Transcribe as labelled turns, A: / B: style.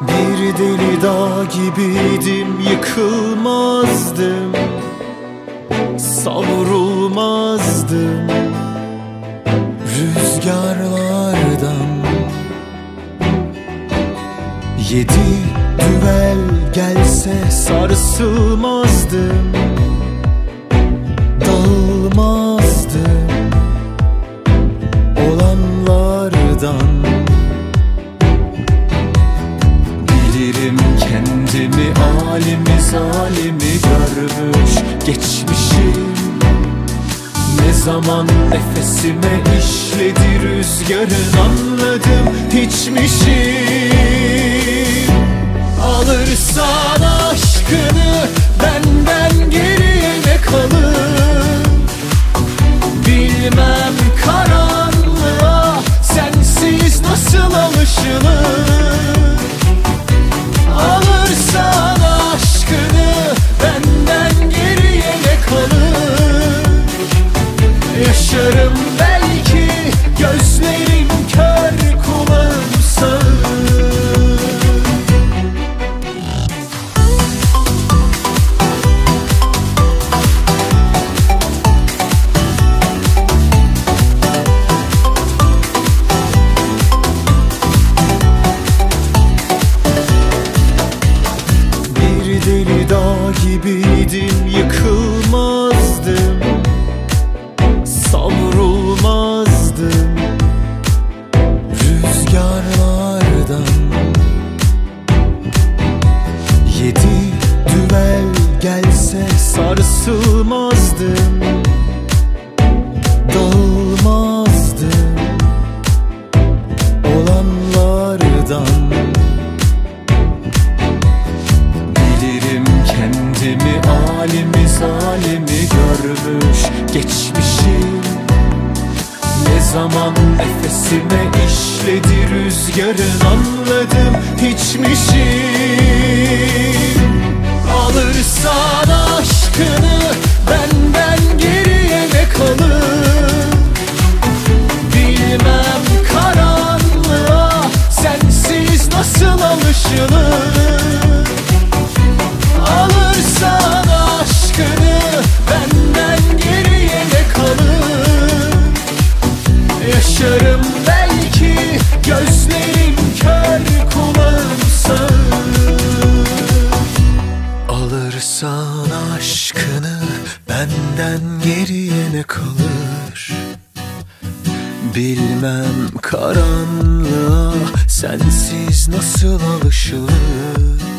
A: Bir deli dağ gibiydim yıkılmazdım Savrulmazdım Rüzgarlardan. Yedi düvel gelse sarsılmazdım Dağılmazdım Olanlardan kendimi alimi zalimi görmüş geçmişim Ne zaman nefesime işledi rüzgarın anladım hiçmişim Alırsan aşkını benden geriye gibiydim kendimi alimi zalimi görmüş geçmişim Ne zaman nefesime işledi rüzgarın anladım hiçmişim Alırsan benden geriye ne kalır? Bilmem karanlığa sensiz nasıl alışılır